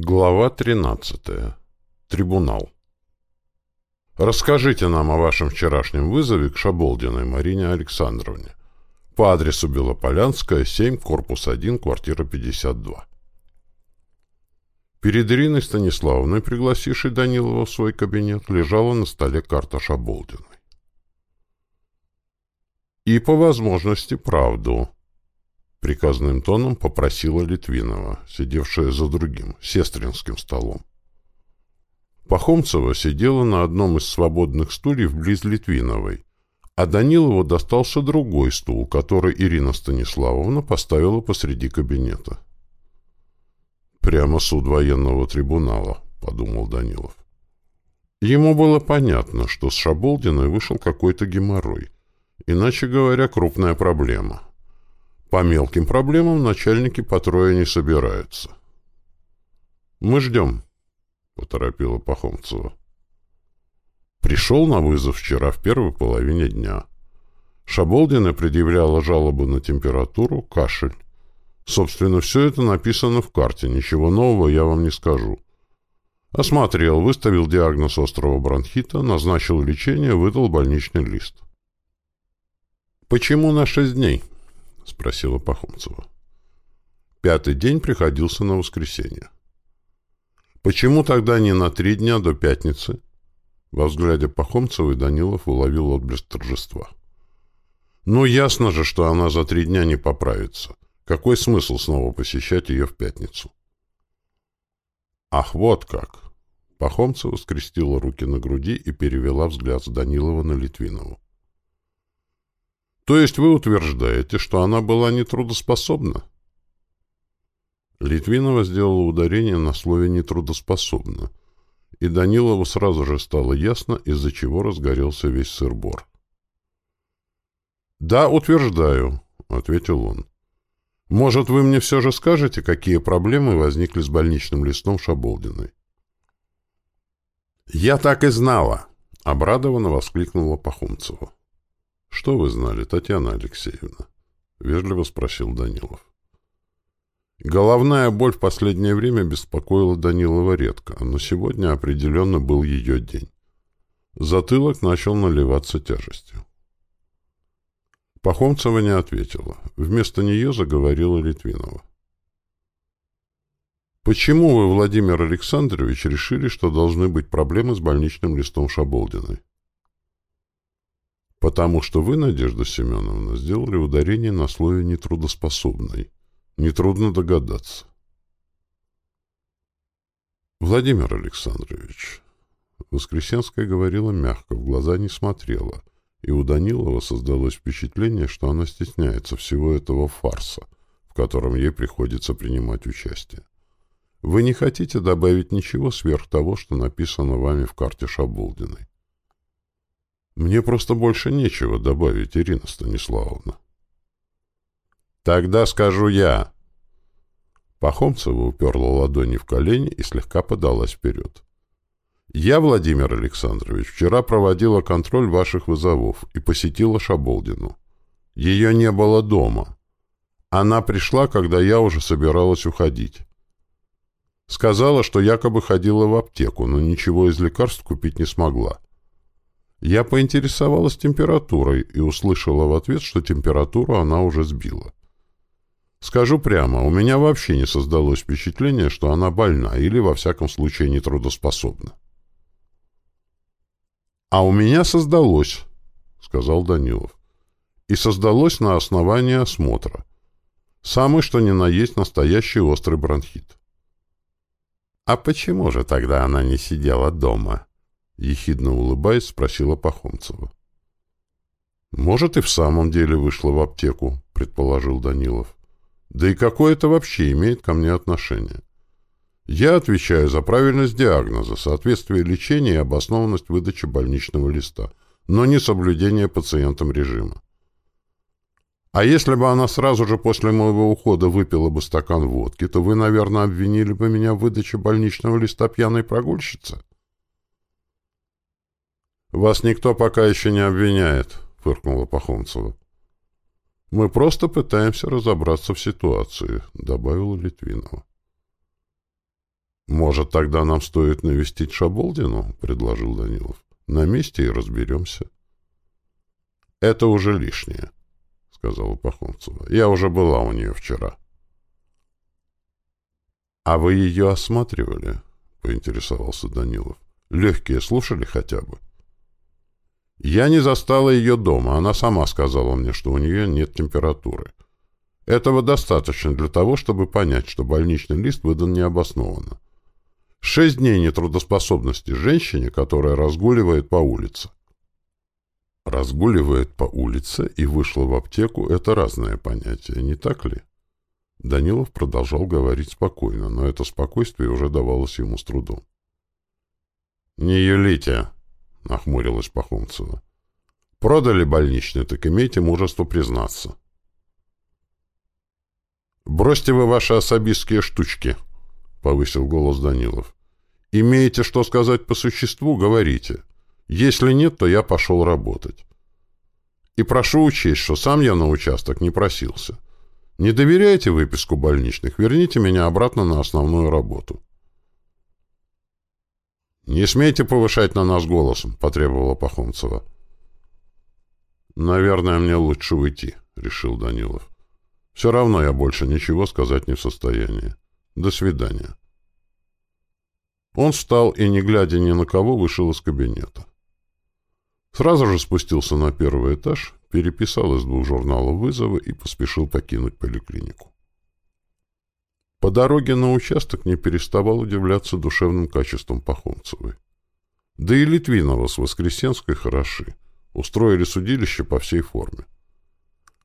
Глава 13. Трибунал. Расскажите нам о вашем вчерашнем вызове к Шаболдиной Марине Александровне по адресу Белополянская, 7, корпус 1, квартира 52. Перед Ириной Станиславовной, пригласившей Данилова в свой кабинет, лежала на столе карта Шаболдиной. И, по возможности, правду. Приказным тоном попросила Литвинова, сидевшая за другим, сестринским столом. Пахомцева сидела на одном из свободных стульев близ Литвиновой, а Данилову достался другой стул, который Ирина Станиславовна поставила посреди кабинета. «Прямо суд военного трибунала», — подумал Данилов. Ему было понятно, что с Шаболдиной вышел какой-то геморрой, иначе говоря, крупная проблема — по мелким проблемам начальники по трое не собираются. «Мы ждем», — поторопила Пахомцева. Пришел на вызов вчера в первой половине дня. Шаболдина предъявляла жалобы на температуру, кашель. Собственно, все это написано в карте, ничего нового я вам не скажу. Осмотрел, выставил диагноз острого бронхита, назначил лечение, выдал больничный лист. «Почему на шесть дней?» — спросила Пахомцева. Пятый день приходился на воскресенье. Почему тогда не на три дня до пятницы? Во взгляде Пахомцевой Данилов уловил отблеск торжества. Ну, ясно же, что она за три дня не поправится. Какой смысл снова посещать ее в пятницу? Ах, вот как! Пахомцева скрестила руки на груди и перевела взгляд с Данилова на Литвинову. То есть вы утверждаете, что она была нетрудоспособна? Литвинова сделала ударение на слове «нетрудоспособна», и Данилову сразу же стало ясно, из-за чего разгорелся весь сыр-бор. «Да, утверждаю», — ответил он. «Может, вы мне все же скажете, какие проблемы возникли с больничным листом Шаболдиной?» «Я так и знала!» — обрадованно воскликнула Пахомцева. «Что вы знали, Татьяна Алексеевна?» — вежливо спросил Данилов. Головная боль в последнее время беспокоила Данилова редко, но сегодня определенно был ее день. Затылок начал наливаться тяжестью. Пахомцева не ответила. Вместо нее заговорила Литвинова. «Почему вы, Владимир Александрович, решили, что должны быть проблемы с больничным листом Шаболдиной?» Потому что вы, Надежда Семеновна, сделали ударение на слове «нетрудоспособной». Нетрудно догадаться. Владимир Александрович, Воскресенская говорила мягко, в глаза не смотрела, и у Данилова создалось впечатление, что она стесняется всего этого фарса, в котором ей приходится принимать участие. Вы не хотите добавить ничего сверх того, что написано вами в карте Шабулдиной? Мне просто больше нечего добавить, Ирина Станиславовна. Тогда скажу я. Пахомцева уперла ладони в колени и слегка подалась вперед. Я, Владимир Александрович, вчера проводила контроль ваших вызовов и посетила Шаболдину. Ее не было дома. Она пришла, когда я уже собиралась уходить. Сказала, что якобы ходила в аптеку, но ничего из лекарств купить не смогла. Я поинтересовалась температурой и услышала в ответ, что температуру она уже сбила. Скажу прямо, у меня вообще не создалось впечатление, что она больна или, во всяком случае, нетрудоспособна. «А у меня создалось», — сказал Данилов. «И создалось на основании осмотра. Самый что ни на есть настоящий острый бронхит». «А почему же тогда она не сидела дома?» Ехидно улыбаясь, спросила Пахомцева. «Может, и в самом деле вышла в аптеку», — предположил Данилов. «Да и какое это вообще имеет ко мне отношение? Я отвечаю за правильность диагноза, соответствие лечения и обоснованность выдачи больничного листа, но не соблюдение пациентам режима. А если бы она сразу же после моего ухода выпила бы стакан водки, то вы, наверное, обвинили бы меня в выдаче больничного листа пьяной прогульщицы?» «Вас никто пока еще не обвиняет», — фыркнула Пахомцева. «Мы просто пытаемся разобраться в ситуации», — добавила Литвинова. «Может, тогда нам стоит навестить Шаболдину?» — предложил Данилов. «На месте и разберемся». «Это уже лишнее», — сказала Пахомцева. «Я уже была у нее вчера». «А вы ее осматривали?» — поинтересовался Данилов. «Легкие слушали хотя бы?» «Я не застала ее дома. Она сама сказала мне, что у нее нет температуры. Этого достаточно для того, чтобы понять, что больничный лист выдан необоснованно. Шесть дней нетрудоспособности женщине, которая разгуливает по улице. Разгуливает по улице и вышла в аптеку — это разное понятие, не так ли? Данилов продолжал говорить спокойно, но это спокойствие уже давалось ему с трудом. «Не юлите!» — нахмурилась Пахомцева. «Продали больничный, так имейте мужество признаться». «Бросьте вы ваши особистские штучки!» — повысил голос Данилов. «Имеете что сказать по существу, говорите. Если нет, то я пошел работать. И прошу учесть, что сам я на участок не просился. Не доверяете выписку больничных, верните меня обратно на основную работу». «Не смейте повышать на нас голосом», — потребовала Пахомцева. «Наверное, мне лучше уйти», — решил Данилов. «Все равно я больше ничего сказать не в состоянии». До свидания. Он встал и, не глядя ни на кого, вышел из кабинета. Сразу же спустился на первый этаж, переписал из двух журналов вызовы и поспешил покинуть поликлинику. По дороге на участок не переставал удивляться душевным качеством Пахомцевой. Да и Литвинова с Воскресенской хороши. Устроили судилище по всей форме.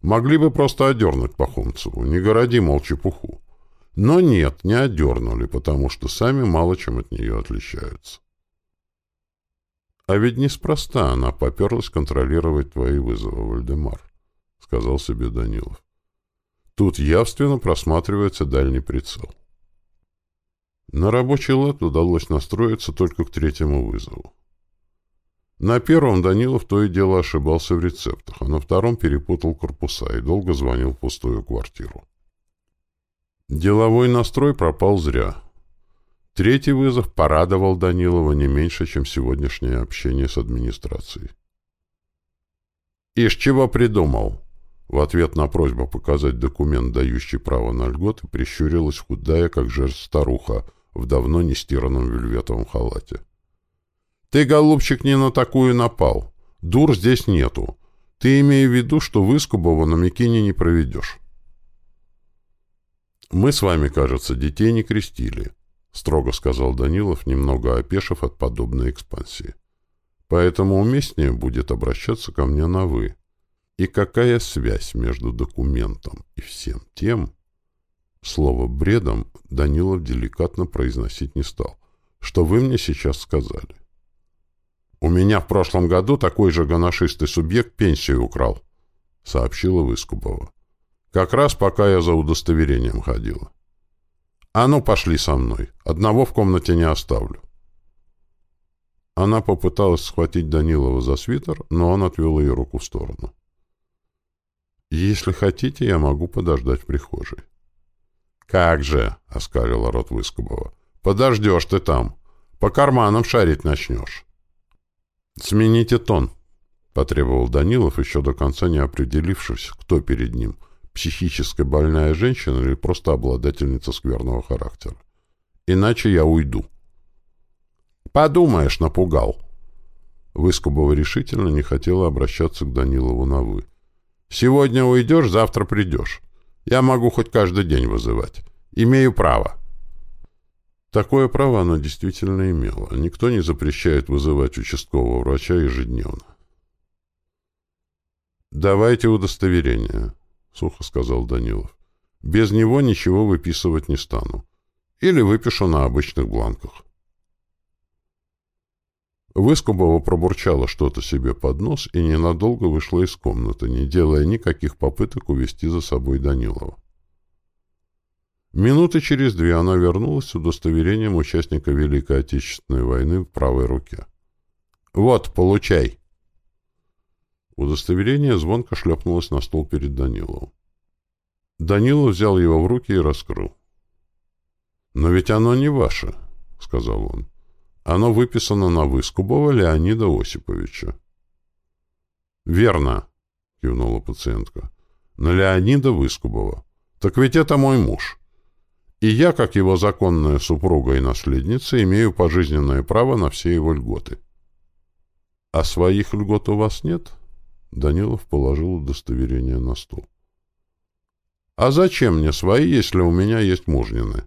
Могли бы просто одернуть Пахомцеву, не городи, мол, чепуху. Но нет, не одернули, потому что сами мало чем от нее отличаются. А ведь неспроста она поперлась контролировать твои вызовы, Вальдемар, — сказал себе Данилов. Тут явственно просматривается дальний прицел. На рабочий лад удалось настроиться только к третьему вызову. На первом Данилов то и дело ошибался в рецептах, а на втором перепутал корпуса и долго звонил в пустую квартиру. Деловой настрой пропал зря. Третий вызов порадовал Данилова не меньше, чем сегодняшнее общение с администрацией. «Ишь, чего придумал?» В ответ на просьбу показать документ, дающий право на льготы, прищурилась худая, как жертв старуха, в давно нестиранном вельветовом халате. «Ты, голубчик, не на такую напал. Дур здесь нету. Ты имей в виду, что Выскубова на Микине не проведешь». «Мы с вами, кажется, детей не крестили», — строго сказал Данилов, немного опешив от подобной экспансии. «Поэтому уместнее будет обращаться ко мне на «вы». И какая связь между документом и всем тем...» Слово «бредом» Данилов деликатно произносить не стал. «Что вы мне сейчас сказали?» «У меня в прошлом году такой же гоношистый субъект пенсию украл», — сообщила Выскубова. Как раз пока я за удостоверением ходила. А ну, пошли со мной. Одного в комнате не оставлю. Она попыталась схватить Данилова за свитер, но он отвел ее руку в сторону. «Если хотите, я могу подождать в прихожей». «Как же!» — оскалила рот Выскобова. «Подождешь ты там. По карманам шарить начнешь». «Смените тон», — потребовал Данилов, еще до конца не определившись, кто перед ним — психически больная женщина или просто обладательница скверного характера. Иначе я уйду. Подумаешь, напугал. Выскобова решительно не хотела обращаться к Данилову на «вы». «Сегодня уйдешь, завтра придешь. Я могу хоть каждый день вызывать. Имею право». Такое право она действительно имела. Никто не запрещает вызывать участкового врача ежедневно. «Давайте удостоверение», — сухо сказал Данилов. «Без него ничего выписывать не стану. Или выпишу на обычных бланках». Выскобова пробурчала что-то себе под нос и ненадолго вышла из комнаты, не делая никаких попыток увести за собой Данилова. Минуты через две она вернулась с удостоверением участника Великой Отечественной войны в правой руке. «Вот, получай!» Удостоверение звонко шлепнулось на стол перед Даниловым. Данилов взял его в руки и раскрыл. «Но ведь оно не ваше», сказал он. «Оно выписано на Выскубова Леонида Осиповича». «Верно», — кивнула пациентка. «На Леонида Выскубова. Так ведь это мой муж. И я, как его законная супруга и наследница, имею пожизненное право на все его льготы». «А своих льгот у вас нет?» Данилов положил удостоверение на стол. «А зачем мне свои, если у меня есть мужнины?»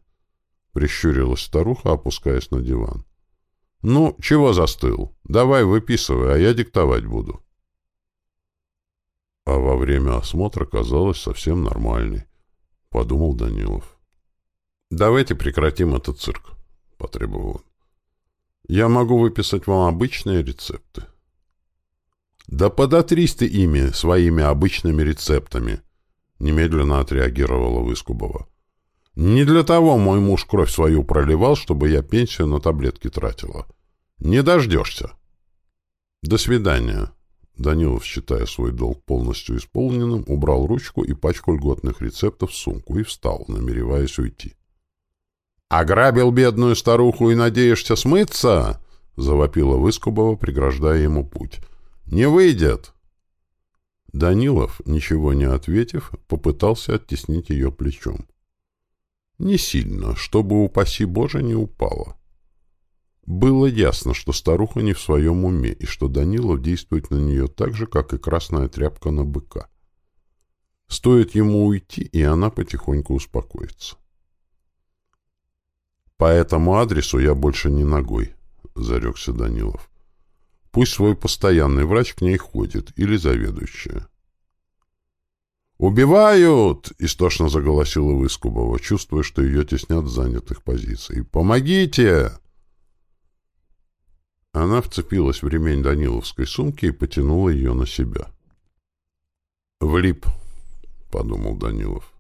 Прищурилась старуха, опускаясь на диван. «Ну, чего застыл? Давай выписывай, а я диктовать буду». А во время осмотра казалось совсем нормальной, — подумал Данилов. «Давайте прекратим этот цирк», — потребовал он. «Я могу выписать вам обычные рецепты». «Да подотрись ты ими, своими обычными рецептами», — немедленно отреагировала Выскубова. «Не для того мой муж кровь свою проливал, чтобы я пенсию на таблетки тратила. Не дождешься». «До свидания». Данилов, считая свой долг полностью исполненным, убрал ручку и пачку льготных рецептов в сумку и встал, намереваясь уйти. «Ограбил бедную старуху и надеешься смыться?» — завопила Выскубова, преграждая ему путь. «Не выйдет!» Данилов, ничего не ответив, попытался оттеснить ее плечом. Не сильно, чтобы, упаси Боже, не упала. Было ясно, что старуха не в своем уме, и что Данилов действует на нее так же, как и красная тряпка на быка. Стоит ему уйти, и она потихоньку успокоится. «По этому адресу я больше не ногой», — зарекся Данилов. Пусть свой постоянный врач к ней ходит или заведующая. «Убивают!» — истошно заголосила Выскубова, чувствуя, что ее теснят с занятых позиций. «Помогите!» Она вцепилась в ремень Даниловской сумки и потянула ее на себя. «Влип», — подумал Данилов.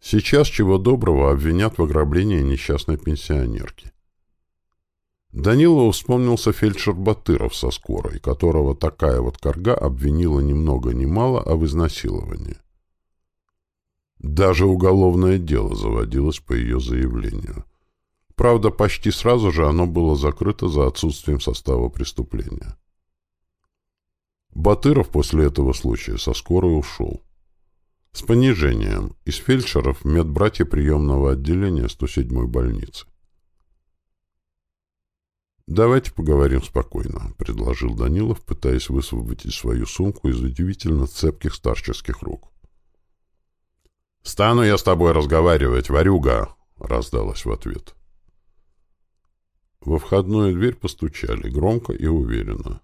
«Сейчас чего доброго обвинят в ограблении несчастной пенсионерки. Данилову вспомнился фельдшер Батыров со скорой, которого такая вот корга обвинила ни много ни мало, а в изнасиловании. Даже уголовное дело заводилось по ее заявлению. Правда, почти сразу же оно было закрыто за отсутствием состава преступления. Батыров после этого случая со скорой ушел. С понижением из фельдшеров медбратья приемного отделения 107-й больницы. «Давайте поговорим спокойно», — предложил Данилов, пытаясь высвободить свою сумку из удивительно цепких старческих рук. «Стану я с тобой разговаривать, ворюга!» — раздалось в ответ. Во входную дверь постучали, громко и уверенно.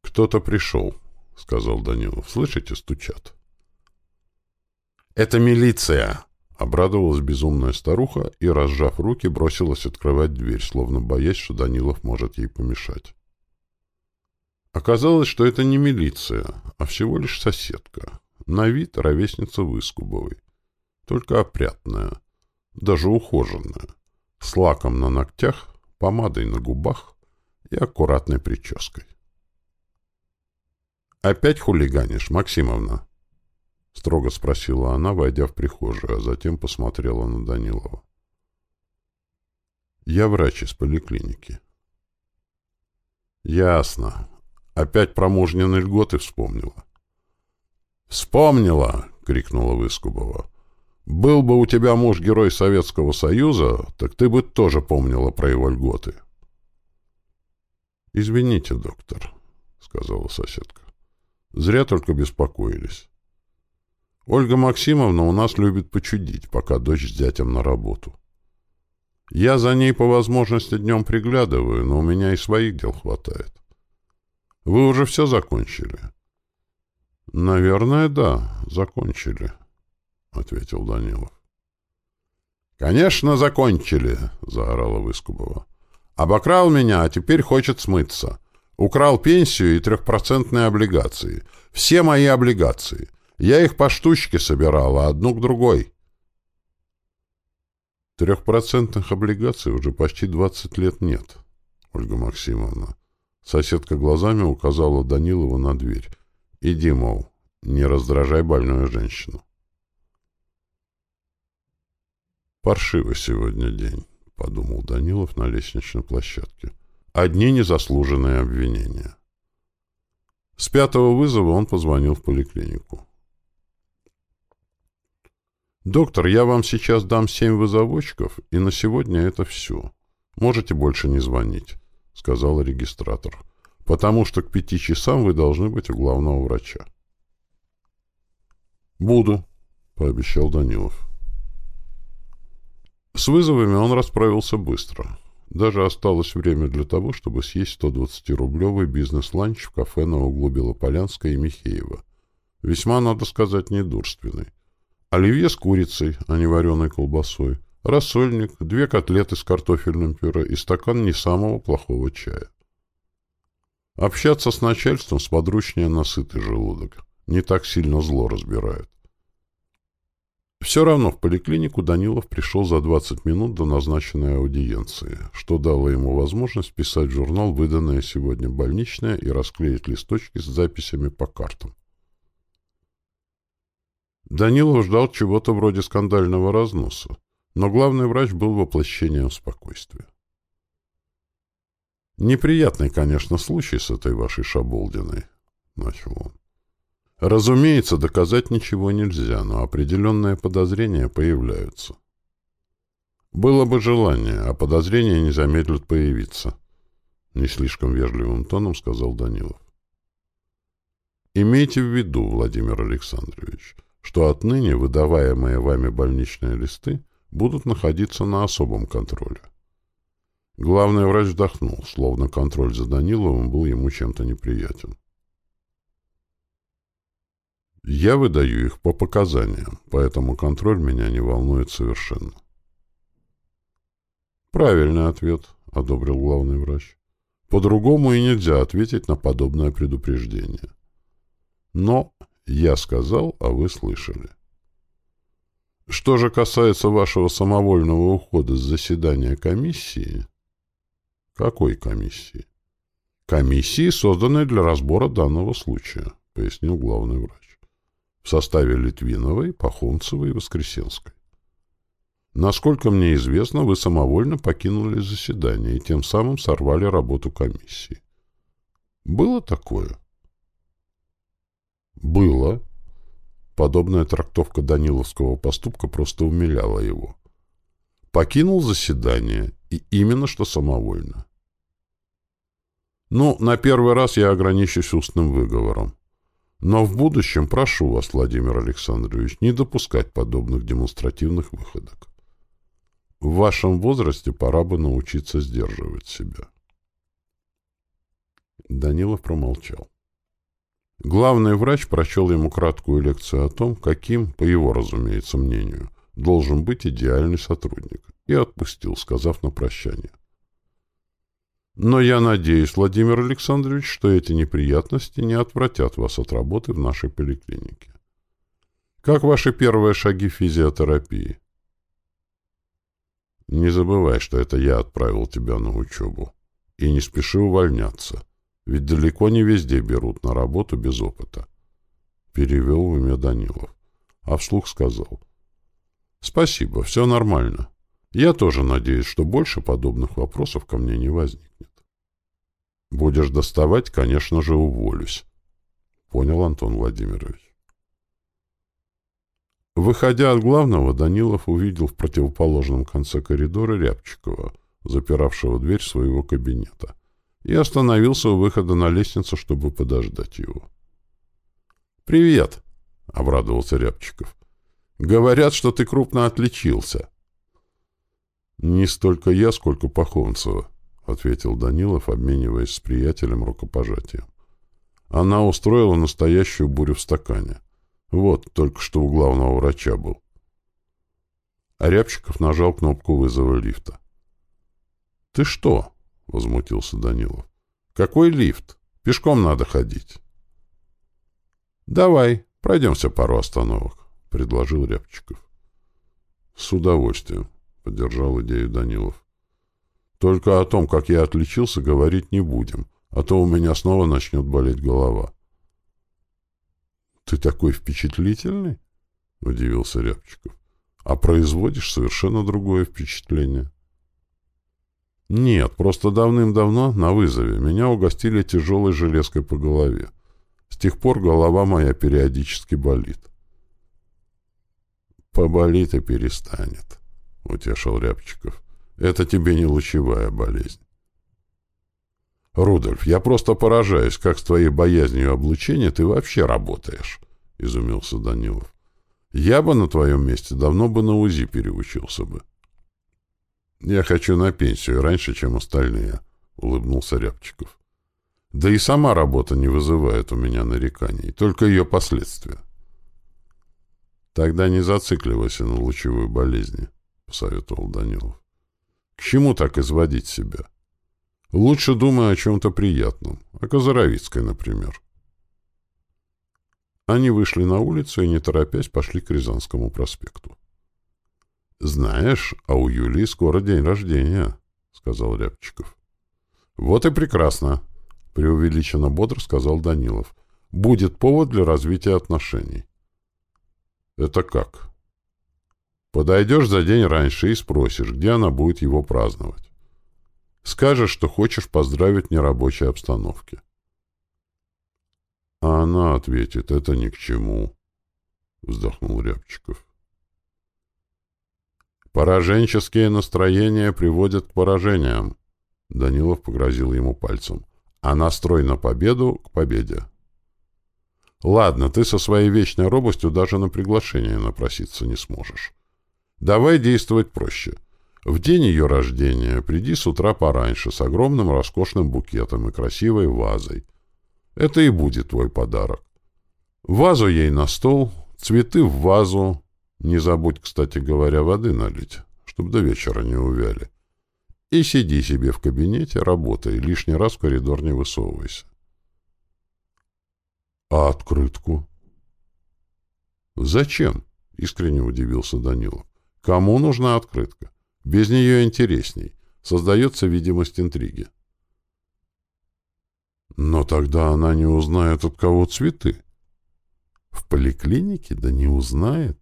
«Кто-то пришел», — сказал Данилов. «Слышите, стучат?» «Это милиция!» Обрадовалась безумная старуха и, разжав руки, бросилась открывать дверь, словно боясь, что Данилов может ей помешать. Оказалось, что это не милиция, а всего лишь соседка. На вид ровесница Выскубовой. Только опрятная, даже ухоженная, с лаком на ногтях, помадой на губах и аккуратной прической. «Опять хулиганишь, Максимовна?» — строго спросила она, войдя в прихожую, а затем посмотрела на Данилова. «Я врач из поликлиники». «Ясно. Опять про мужнины льготы вспомнила». «Вспомнила!» — крикнула Выскубова. «Был бы у тебя муж герой Советского Союза, так ты бы тоже помнила про его льготы». «Извините, доктор», — сказала соседка. «Зря только беспокоились». Ольга Максимовна у нас любит почудить, пока дочь с зятем на работу. Я за ней по возможности днем приглядываю, но у меня и своих дел хватает. Вы уже все закончили? — Наверное, да, закончили, — ответил Данилов. — Конечно, закончили, — заорала Выскубова. — Обокрал меня, а теперь хочет смыться. Украл пенсию и трехпроцентные облигации. Все мои облигации — я их по штучке собирала, одну к другой. Трехпроцентных облигаций уже почти двадцать лет нет, Ольга Максимовна. Соседка глазами указала Данилову на дверь. Иди, мол, не раздражай больную женщину. Паршиво сегодня день, подумал Данилов на лестничной площадке. Одни незаслуженные обвинения. С пятого вызова он позвонил в поликлинику. «Доктор, я вам сейчас дам семь вызовочков, и на сегодня это все. Можете больше не звонить», — сказал регистратор, «потому что к пяти часам вы должны быть у главного врача». «Буду», — пообещал Данилов. С вызовами он расправился быстро. Даже осталось время для того, чтобы съесть 120-рублевый бизнес-ланч в кафе на углу Белополянска и Михеева. Весьма, надо сказать, недурственный. Оливье с курицей, а не вареной колбасой, рассольник, две котлеты с картофельным пюре и стакан не самого плохого чая. Общаться с начальством сподручнее на сытый желудок. Не так сильно зло разбирают. Все равно в поликлинику Данилов пришел за 20 минут до назначенной аудиенции, что дало ему возможность писать в журнал выданное сегодня больничное и расклеить листочки с записями по картам. Данилов ждал чего-то вроде скандального разноса, но главный врач был воплощением спокойствия. «Неприятный, конечно, случай с этой вашей Шаболдиной», — начал он. Разумеется, доказать ничего нельзя, но определенные подозрения появляются. Было бы желание, а подозрения не замедлят появиться. Не слишком вежливым тоном сказал Данилов. Имейте в виду, Владимир Александрович, что отныне выдаваемые вами больничные листы будут находиться на особом контроле. Главный врач вздохнул, словно контроль за Даниловым был ему чем-то неприятен. Я выдаю их по показаниям, поэтому контроль меня не волнует совершенно. Правильный ответ, одобрил главный врач. По-другому и нельзя ответить на подобное предупреждение. Но я сказал, а вы слышали. Что же касается вашего самовольного ухода с заседания комиссии... Какой комиссии? Комиссии, созданной для разбора данного случая, пояснил главный врач в составе Литвиновой, Пахомцевой и Воскресенской. Насколько мне известно, вы самовольно покинули заседание и тем самым сорвали работу комиссии. Было такое? Было. Подобная трактовка Даниловского поступка просто умиляла его. Покинул заседание, и именно что самовольно. Ну, на первый раз я ограничусь устным выговором. Но в будущем прошу вас, Владимир Александрович, не допускать подобных демонстративных выходок. В вашем возрасте пора бы научиться сдерживать себя. Данилов промолчал. Главный врач прочел ему краткую лекцию о том, каким, по его, разумеется, мнению, должен быть идеальный сотрудник, и отпустил, сказав на прощание. Но я надеюсь, Владимир Александрович, что эти неприятности не отвратят вас от работы в нашей поликлинике. Как ваши первые шаги физиотерапии? Не забывай, что это я отправил тебя на учебу. И не спеши увольняться, ведь далеко не везде берут на работу без опыта. Перевел в имя Данилов, а вслух сказал. Спасибо, все нормально. Я тоже надеюсь, что больше подобных вопросов ко мне не возникнет. Будешь доставать, конечно же, уволюсь. Понял Антон Владимирович. Выходя от главного, Данилов увидел в противоположном конце коридора Рябчикова, запиравшего дверь своего кабинета, и остановился у выхода на лестницу, чтобы подождать его. «Привет!» — обрадовался Рябчиков. «Говорят, что ты крупно отличился». «Не столько я, сколько Пахомцева», — ответил Данилов, обмениваясь с приятелем рукопожатием. Она устроила настоящую бурю в стакане. Вот, только что у главного врача был. Рябчиков нажал кнопку вызова лифта. — Ты что? — возмутился Данилов. — Какой лифт? Пешком надо ходить. — Давай, пройдемся пару остановок, — предложил Рябчиков. — С удовольствием, — поддержал идею Данилов. Только о том, как я отличился, говорить не будем, а то у меня снова начнет болеть голова. — Ты такой впечатлительный? — удивился Рябчиков. — А производишь совершенно другое впечатление. Нет, просто давным-давно на вызове меня угостили тяжелой железкой по голове. С тех пор голова моя периодически болит. «Поболит и перестанет», — утешил Рябчиков. «Это тебе не лучевая болезнь». «Рудольф, я просто поражаюсь, как с твоей боязнью облучения ты вообще работаешь», — изумился Данилов. «Я бы на твоем месте давно бы на УЗИ переучился бы». «Я хочу на пенсию раньше, чем остальные», — улыбнулся Рябчиков. «Да и сама работа не вызывает у меня нареканий, только ее последствия». «Тогда не зацикливайся на лучевой болезни», — посоветовал Данилов. «К чему так изводить себя? Лучше думай о чем-то приятном, о Козаровицкой, например». Они вышли на улицу и, не торопясь, пошли к Рязанскому проспекту. «Знаешь, а у Юлии скоро день рождения», — сказал Рябчиков. «Вот и прекрасно», — преувеличенно бодро сказал Данилов. «Будет повод для развития отношений». «Это как?» «Подойдешь за день раньше и спросишь, где она будет его праздновать. Скажешь, что хочешь поздравить в нерабочей обстановке». А она ответит, это ни к чему, — вздохнул Рябчиков. Пораженческие настроения приводят к поражениям. Данилов погрозил ему пальцем. А настрой на победу — к победе. Ладно, ты со своей вечной робостью даже на приглашение напроситься не сможешь. Давай действовать проще. В день ее рождения приди с утра пораньше с огромным роскошным букетом и красивой вазой. Это и будет твой подарок. Вазу ей на стол, цветы в вазу, не забудь, кстати говоря, воды налить, чтобы до вечера не увяли. И сиди себе в кабинете, работай, лишний раз в коридор не высовывайся. А открытку? Зачем? Искренне удивился Данилов. Кому нужна открытка? Без нее интересней. Создается видимость интриги. Но тогда она не узнает, от кого цветы. В поликлинике? Да не узнает.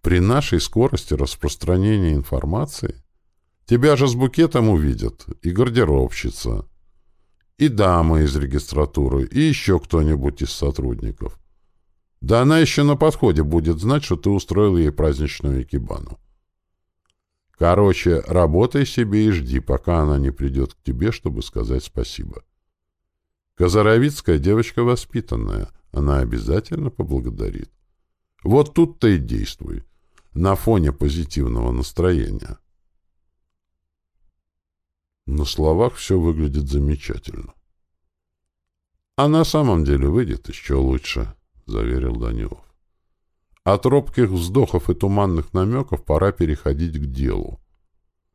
При нашей скорости распространения информации тебя же с букетом увидят и гардеробщица, и дама из регистратуры, и еще кто-нибудь из сотрудников. Да она еще на подходе будет знать, что ты устроил ей праздничную экибану. Короче, работай себе и жди, пока она не придет к тебе, чтобы сказать спасибо. Казаровицкая девочка воспитанная, она обязательно поблагодарит. Вот тут-то и действуй на фоне позитивного настроения. На словах все выглядит замечательно. А на самом деле выйдет еще лучше, заверил Данилов. От робких вздохов и туманных намеков пора переходить к делу.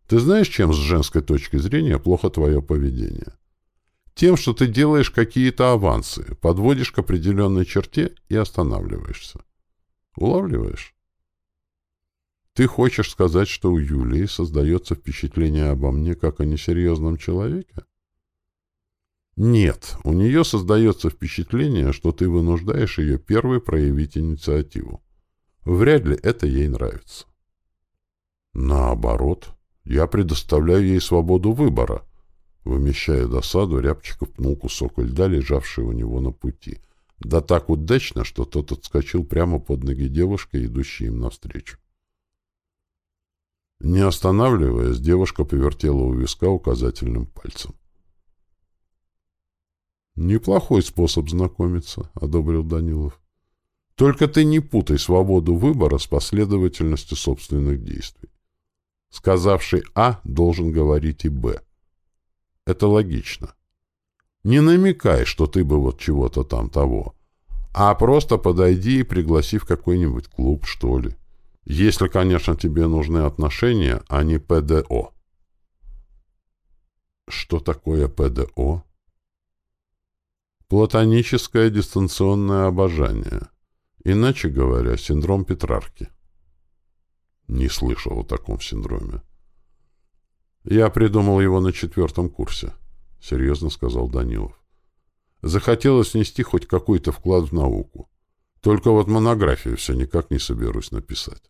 Ты знаешь, чем с женской точки зрения плохо твое поведение? Тем, что ты делаешь какие-то авансы, подводишь к определенной черте и останавливаешься. Улавливаешь? Ты хочешь сказать, что у Юлии создается впечатление обо мне как о несерьезном человеке? Нет, у нее создается впечатление, что ты вынуждаешь ее первой проявить инициативу. Вряд ли это ей нравится. Наоборот, я предоставляю ей свободу выбора. Вымещая досаду, Рябчиков пнул кусок льда, лежавший у него на пути. Да так удачно, что тот отскочил прямо под ноги девушки, идущей им навстречу. Не останавливаясь, девушка повертела у виска указательным пальцем. «Неплохой способ знакомиться», — одобрил Данилов. «Только ты не путай свободу выбора с последовательностью собственных действий. Сказавший «А» должен говорить и «Б». Это логично. Не намекай, что ты бы вот чего-то там того, а просто подойди и пригласи в какой-нибудь клуб, что ли. Если, конечно, тебе нужны отношения, а не ПДО. Что такое ПДО? Платоническое дистанционное обожание. Иначе говоря, синдром Петрарки. Не слышал о таком синдроме. Я придумал его на четвертом курсе, серьезно сказал Данилов. Захотелось внести хоть какой-то вклад в науку. Только вот монографию все никак не соберусь написать.